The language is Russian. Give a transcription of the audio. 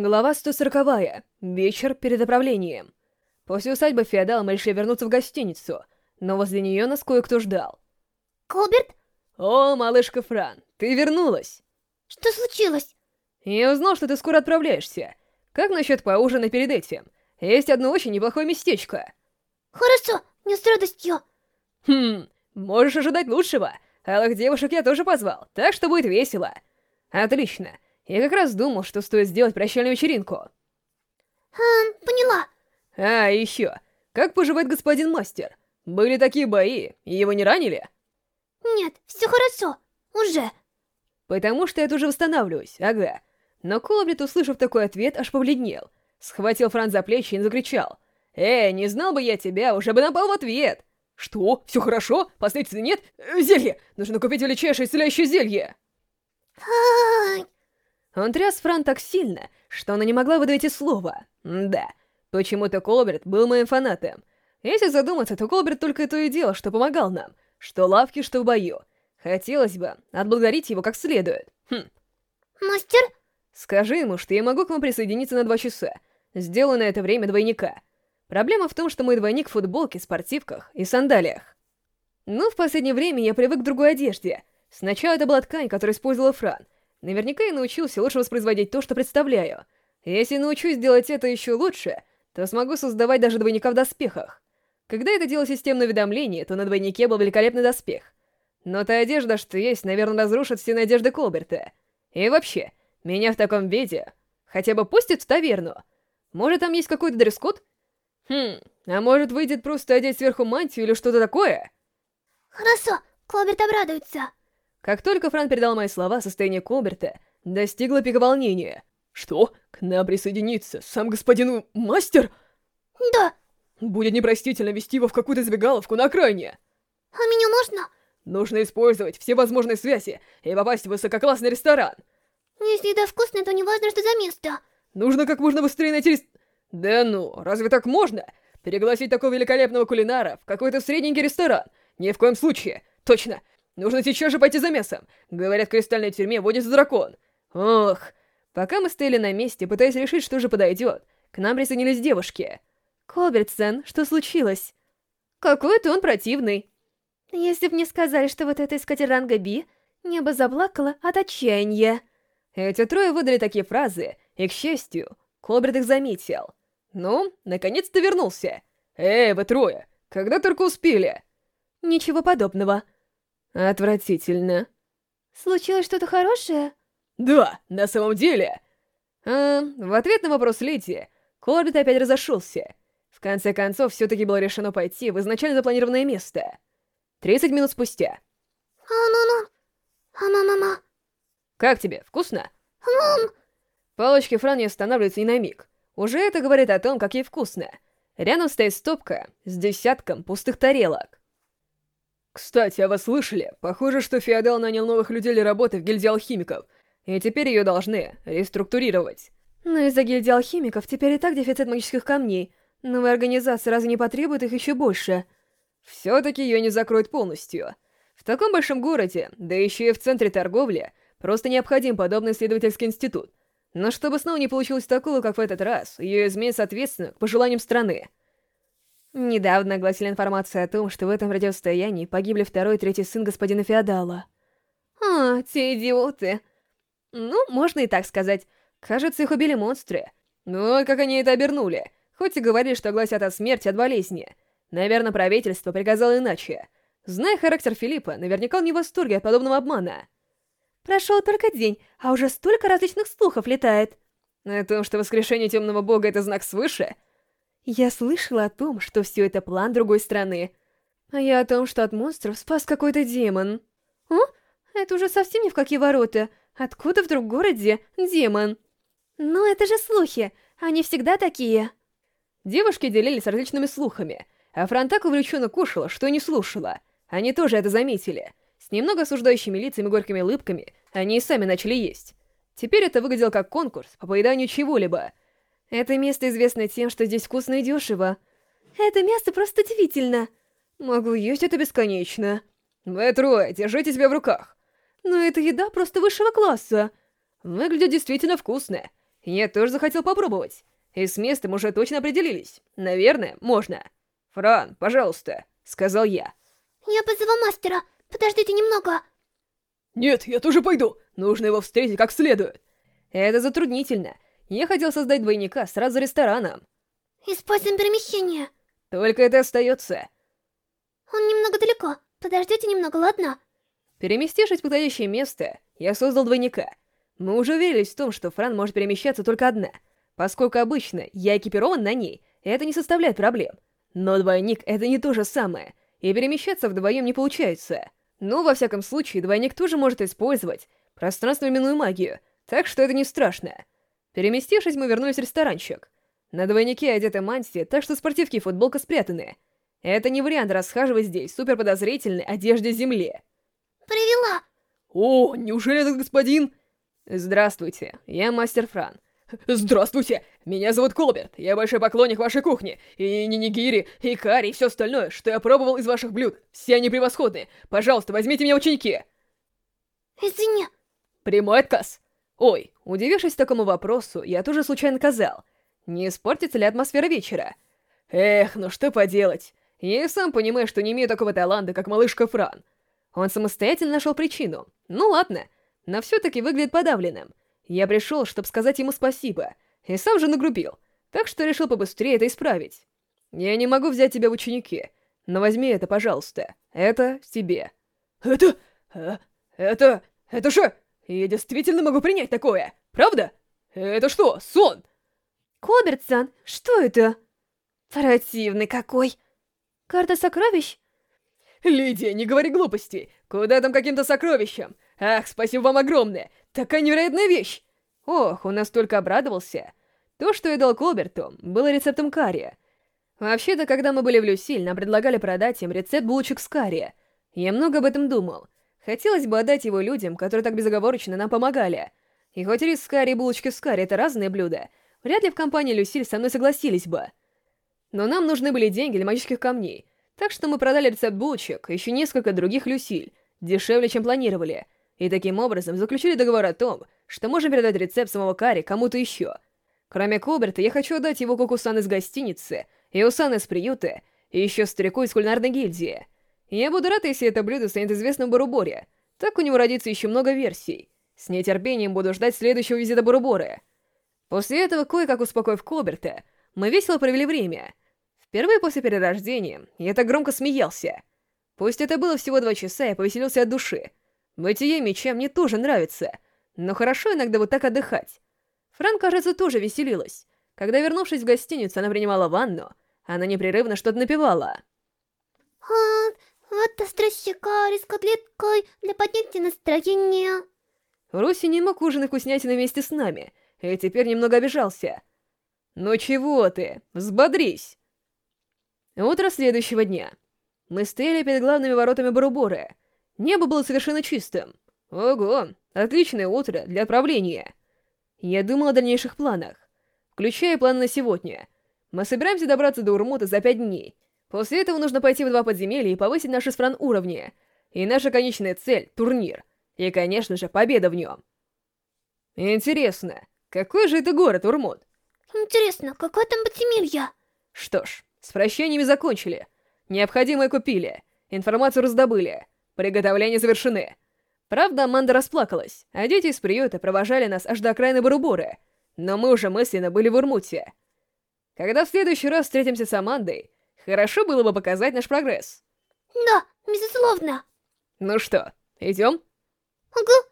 Глава 140. Вечер перед отправлением. После усадьбы феодала мы решили вернуться в гостиницу, но возле нее нас кое-кто ждал. Колберт? О, малышка Фран, ты вернулась! Что случилось? Я узнал, что ты скоро отправляешься. Как насчет поужина перед этим? Есть одно очень неплохое местечко. Хорошо, не с радостью. Хм, можешь ожидать лучшего. Алых девушек я тоже позвал, так что будет весело. Отлично. Я как раз думал, что стоит сделать прощальную вечеринку. А, поняла. А, еще. Как поживает господин мастер? Были такие бои, и его не ранили? Нет, все хорошо. Уже. Потому что я тоже восстанавливаюсь, ага. Но Колобрит, услышав такой ответ, аж побледнел. Схватил Франц за плечи и закричал. «Эй, не знал бы я тебя, уже бы напал в ответ!» «Что? Все хорошо? Последствий нет? Э, зелье! Нужно купить величайшее исцеляющее зелье!» Он тряс Фран так сильно, что она не могла выдавить и слова. Да, почему-то Колберт был моим фанатом. Если задуматься, то Колберт только и то и дело, что помогал нам. Что лавки, что в бою. Хотелось бы отблагодарить его как следует. Хм. Мастер? Скажи ему, что я могу к вам присоединиться на два часа. Сделаю на это время двойника. Проблема в том, что мой двойник в футболке, спортивках и сандалиях. Ну, в последнее время я привык к другой одежде. Сначала это была ткань, которую использовала Фран — Наверняка я научился лучше воспроизводить то, что представляю. Если научусь делать это еще лучше, то смогу создавать даже двойника в доспехах. Когда это делал системное уведомление, то на двойнике был великолепный доспех. Но та одежда, что есть, наверное, разрушит все надежды Колберта. И вообще, меня в таком виде хотя бы пустят в таверну. Может, там есть какой-то дресс-код? Хм, а может, выйдет просто одеть сверху мантию или что-то такое? Хорошо, Колберт обрадуется. Как только Фран передал мои слова, состояние Колберта достигло пика волнения. «Что? К нам присоединится сам господин мастер?» «Да». «Будет непростительно вести его в какую-то забегаловку на окраине». «А меня можно?» «Нужно использовать все возможные связи и попасть в высококлассный ресторан». «Если еда вкусная, то не важно, что за место». «Нужно как можно быстрее найти рес... «Да ну, разве так можно? Пригласить такого великолепного кулинара в какой-то средненький ресторан? Ни в коем случае. Точно, Нужно сейчас же пойти за мясом. Говорят, в кристальной тюрьме водится дракон. Ох. Пока мы стояли на месте, пытаясь решить, что же подойдет, к нам присоединились девушки. Колбертсен, что случилось? Какой-то он противный. Если б мне сказали, что вот это искатель ранга Би, небо заплакало от отчаяния. Эти трое выдали такие фразы, и, к счастью, Колберт их заметил. Ну, наконец-то вернулся. Эй, вы трое, когда только успели? Ничего подобного. Отвратительно. Случилось что-то хорошее? Да, на самом деле. А, в ответ на вопрос Лети, Корбит опять разошелся. В конце концов, все-таки было решено пойти в изначально запланированное место. 30 минут спустя. А-ну-ну. А-ма-ма-ма. Как тебе, вкусно? Мам. Палочки Фран не останавливаются ни на миг. Уже это говорит о том, как ей вкусно. Рядом стоит стопка с десятком пустых тарелок. Кстати, а вы слышали? Похоже, что Феодал нанял новых людей для работы в гильдии алхимиков, и теперь ее должны реструктурировать. Но из-за гильдии алхимиков теперь и так дефицит магических камней. Новая организация разве не потребует их еще больше? Все-таки ее не закроют полностью. В таком большом городе, да еще и в центре торговли, просто необходим подобный исследовательский институт. Но чтобы снова не получилось такого, как в этот раз, ее изменят соответственно к пожеланиям страны. Недавно огласили информацию о том, что в этом радиостоянии погибли второй и третий сын господина Феодала. А, те идиоты. Ну, можно и так сказать. Кажется, их убили монстры. Ну, как они это обернули. Хоть и говорили, что гласят о смерти от болезни. Наверное, правительство приказало иначе. Зная характер Филиппа, наверняка он не в восторге от подобного обмана. Прошел только день, а уже столько различных слухов летает. О том, что воскрешение темного бога — это знак свыше — я слышала о том, что все это план другой страны. А я о том, что от монстров спас какой-то демон. О? Это уже совсем не в какие ворота. Откуда вдруг в городе демон? Ну, это же слухи. Они всегда такие. Девушки делились различными слухами, а Фронтак увлеченно кушала, что не слушала. Они тоже это заметили. С немного осуждающими лицами и горькими улыбками они и сами начали есть. Теперь это выглядело как конкурс по поеданию чего-либо — это место известно тем, что здесь вкусно и дешево. Это место просто удивительно. Могу есть это бесконечно. Вы трое, держите себя в руках. Но эта еда просто высшего класса. Выглядит действительно вкусно. Я тоже захотел попробовать. И с местом уже точно определились. Наверное, можно. «Фран, пожалуйста», — сказал я. «Я позову мастера. Подождите немного». «Нет, я тоже пойду. Нужно его встретить как следует». Это затруднительно. Я хотел создать двойника сразу за рестораном. Используем перемещение. Только это остается. Он немного далеко. Подождите немного, ладно? Переместившись в подходящее место, я создал двойника. Мы уже уверились в том, что Фран может перемещаться только одна. Поскольку обычно я экипирован на ней, это не составляет проблем. Но двойник — это не то же самое, и перемещаться вдвоем не получается. Но, во всяком случае, двойник тоже может использовать пространственно-именную магию, так что это не страшно. Переместившись, мы вернулись в ресторанчик. На двойнике одеты мантии, так что спортивки и футболка спрятаны. Это не вариант расхаживать здесь в суперподозрительной одежде земли. Привела! О, неужели этот господин... Здравствуйте, я мастер Фран. Здравствуйте, меня зовут Колберт, я большой поклонник вашей кухни, и нинигири, и карри, и все остальное, что я пробовал из ваших блюд. Все они превосходные. Пожалуйста, возьмите меня ученики. Извини. Прямой отказ. Ой, удивившись такому вопросу, я тоже случайно сказал. Не испортится ли атмосфера вечера? Эх, ну что поделать. Я и сам понимаю, что не имею такого таланта, как малышка Фран. Он самостоятельно нашел причину. Ну ладно, но все-таки выглядит подавленным. Я пришел, чтобы сказать ему спасибо, и сам же нагрубил, так что решил побыстрее это исправить. Я не могу взять тебя в ученики, но возьми это, пожалуйста. Это тебе. Это... А, это... Это же... Я действительно могу принять такое, правда? Это что, сон? Кобертсон, что это? Противный какой. Карта сокровищ? Лидия, не говори глупостей. Куда там каким-то сокровищем? Ах, спасибо вам огромное. Такая невероятная вещь! Ох, он настолько обрадовался. То, что я дал Колберту, было рецептом карри. Вообще-то, когда мы были в Люсиль, нам предлагали продать им рецепт булочек с карри. Я много об этом думал. Хотелось бы отдать его людям, которые так безоговорочно нам помогали. И хоть рис с карри и булочки с карри — это разные блюда, вряд ли в компании Люсиль со мной согласились бы. Но нам нужны были деньги для магических камней, так что мы продали рецепт булочек и еще несколько других Люсиль, дешевле, чем планировали — и таким образом заключили договор о том, что можем передать рецепт самого карри кому-то еще. Кроме Коберта, я хочу отдать его Кокусан из гостиницы, и Усан из приюта, и еще старику из кулинарной гильдии. Я буду рад, если это блюдо станет известным в Баруборе. Так у него родится еще много версий. С нетерпением буду ждать следующего визита Баруборы. После этого, кое-как успокоив Коберта, мы весело провели время. Впервые после перерождения я так громко смеялся. Пусть это было всего два часа, я повеселился от души, Бытие меча мне тоже нравится, но хорошо иногда вот так отдыхать. Фран, кажется, тоже веселилась. Когда, вернувшись в гостиницу, она принимала ванну, она непрерывно что-то напевала. Вот острощека с котлеткой для поднятия настроения. Руси не мог ужинать вкуснятины вместе с нами, и теперь немного обижался. «Ну чего ты? Взбодрись!» Утро следующего дня. Мы стояли перед главными воротами Баруборы — Небо было совершенно чистым. Ого, отличное утро для отправления. Я думал о дальнейших планах, включая планы на сегодня. Мы собираемся добраться до Урмута за пять дней. После этого нужно пойти в два подземелья и повысить наши стран уровни. И наша конечная цель — турнир. И, конечно же, победа в нем. Интересно, какой же это город, Урмут? Интересно, какое там подземелье? Что ж, с прощаниями закончили. Необходимое купили, информацию раздобыли. Приготовления завершены. Правда, Аманда расплакалась, а дети из приюта провожали нас аж до окраины Барубуры, но мы уже мысленно были в Урмуте. Когда в следующий раз встретимся с Амандой, хорошо было бы показать наш прогресс. Да, безусловно. Ну что, идем? Ага.